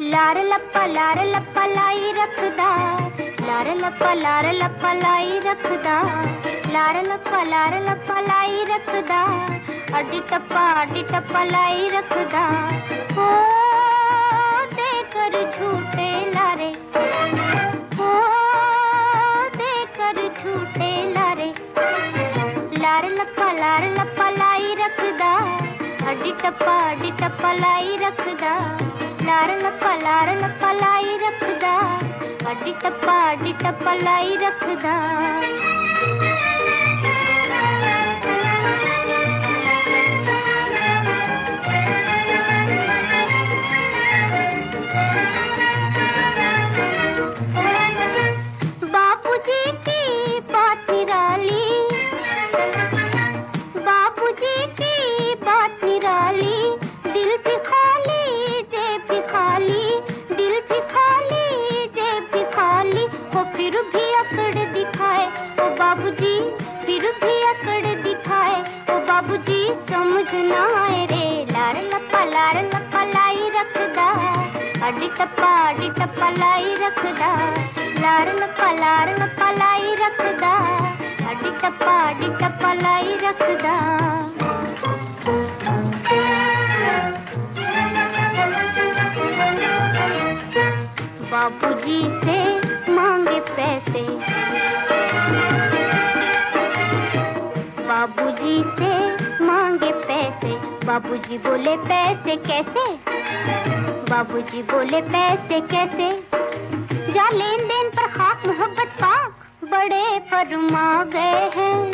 लार लप्पा लार लप्पा लाई रखदा। लार लप्पा लार लप्पा लाई रखदा। लार लप्पा लार लप्पा लाई रखदा। अड्डी टप्पा अड्डी टप्पा लाई रखदा। ओ दे झूठे लारे। ओ दे झूठे लारे। लार लप्पा लार लप्पा लाई रखदा। अड्डी टप्पा अड्डी टप्पा लाई रख பலாரன பலாரன பலாய் ரக்குதா அடி டப்பா அடி டப்பா லாய் ரக்குதா फिर भी अकड़ दिखाए ओ बाबूजी समझ ना आए रे। लार लपा लार लपा लाई रखदा अड्डी टप्पा अड्डी टप्पा लाई रखदा लार लपा लार लपा लाई रखदा अड्डी टप्पा अड्डी टप्पा लाई रखदा बाबूजी से मांगे पैसे बाबूजी बोले, पैसे कैसे? बाबूजी बोले, पैसे कैसे? जा लेन देन पर खाक मोहब्बत पाक बड़े फरमा गए हैं।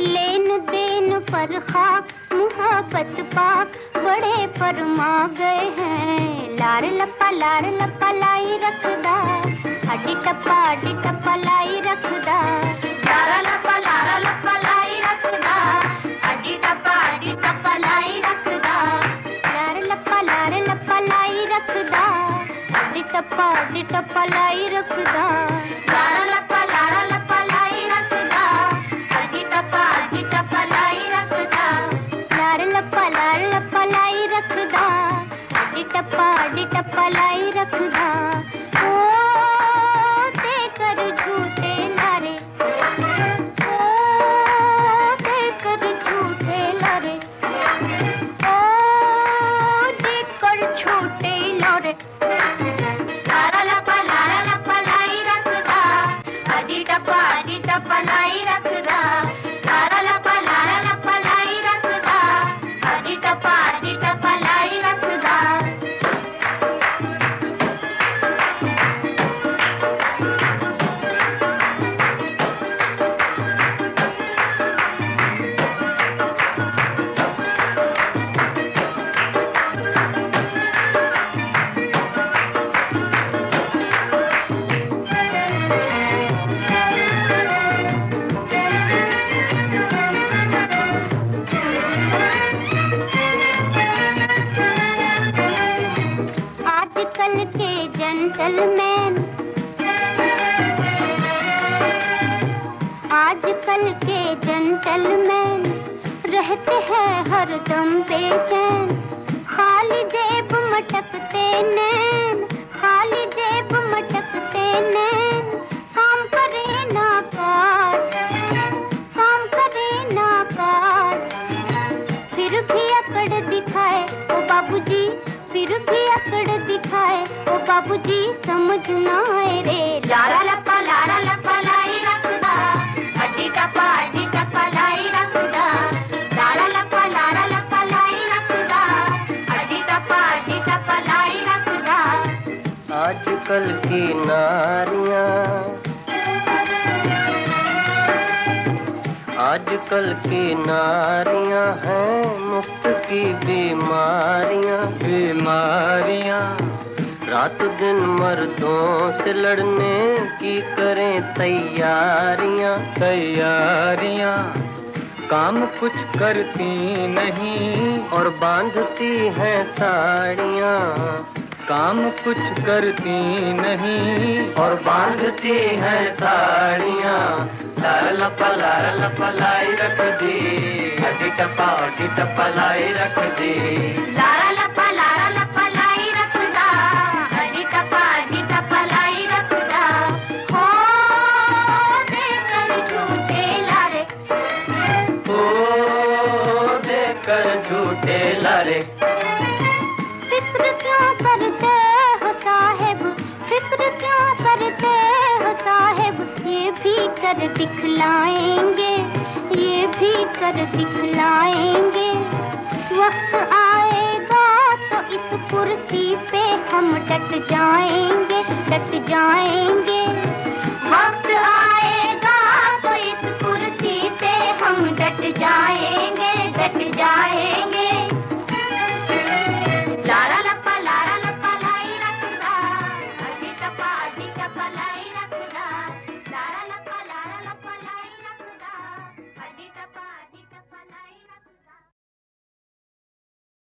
लेन देन पर खाक मोहब्बत पाक बड़े फरमा गए हैं। लार लपा लार लपा लाई रखदा, हड्डी टप्पा हड्डी टप्पा लाई रखदा। टप्पा टप्पा लाई रखदा। के जेंटलमैन आजकल के जेंटलमैन रहते हैं हर दम बेचैन आजकल की नारियाँ। आजकल की नारियाँ हैं मुफ़्त की बीमारियाँ बीमारियाँ। रात दिन मर्दों से लड़ने की करें तैयारियाँ तैयारियाँ। काम कुछ करती नहीं और बांधती हैं साड़ियाँ। काम कुछ करती नहीं। और बांधती है साड़ियाँ। लाल पलाल पलाई रख दी। टपा टपलाई टपा रख दी। साहेब, ये भी कर दिखलाएँगे, ये भी कर दिखलाएँगे। वक्त आएगा तो इस कुर्सी पे हम डट जाएँगे डट जाएँगे। वक्त आएगा